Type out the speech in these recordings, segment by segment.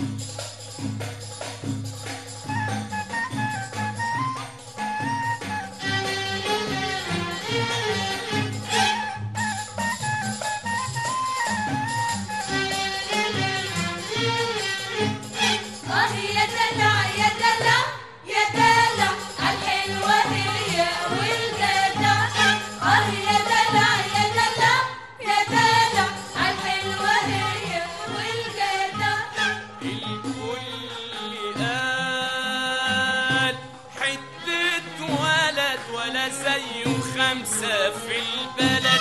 آه زيه خمسة في البلد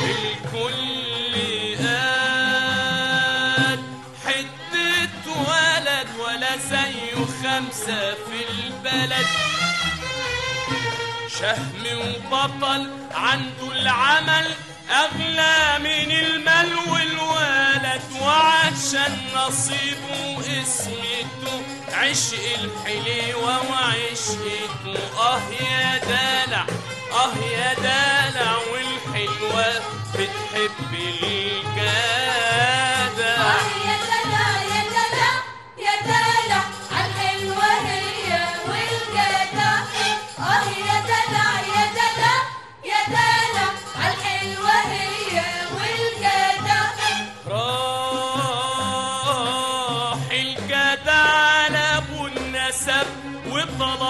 الكل خمسة في البلد. شهم وبطل عنده العمل أغلى من المال والولد وعشان نصيبه اسمته عشق الحليوة وعشقته آه يا دلع آه يا دلع والحلوة بتحب الجدع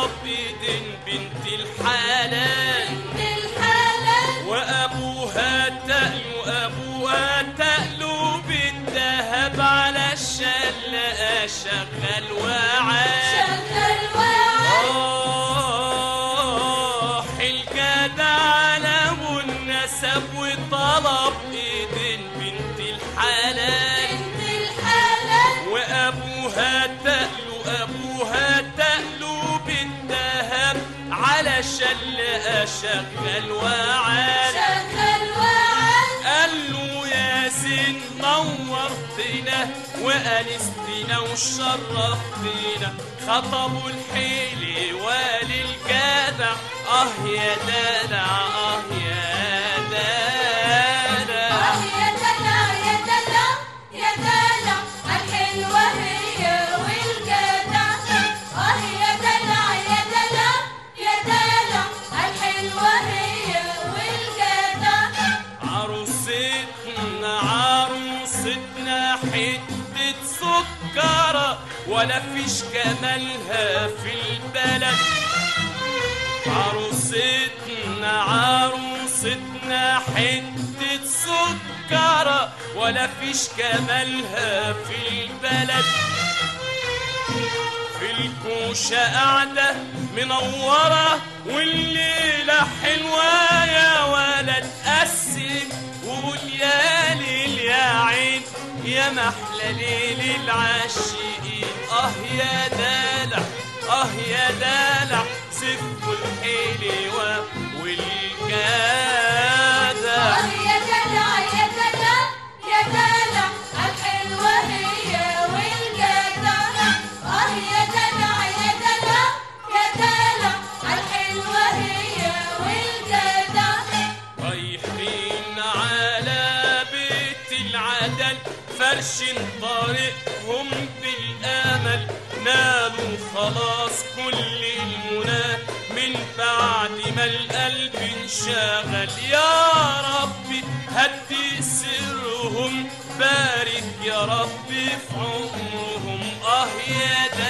ايدين بنت الحلال. بنت الحلال. وأبوها تقل وابوها تقلو بالذهب على الشلة شغل وعال شغل وعد راح الجدع على ابو النسب وطلب شغل وعال شغل وعد قال له يا نورتنا وانستنا وشرفتنا. خطبوا الحيل وللجدع أه يا دلع أه يا حتة سكرة ولا فيش جمالها في البلد. عروستنا عروستنا حتة سكرة ولا فيش جمالها في البلد. في الكوشة قاعدة منورة والليلة حلوة يا ولد قسم وقول يا يا محلى ليل العاشقين آه يا دلع آه يا دلع سفوا الحلوة فرش طريقهم بالآمل. نالوا خلاص كل المنى. من بعد ما القلب انشغل. يا ربي هدي سرهم. بارك يا ربي في عمرهم. آه يا دلع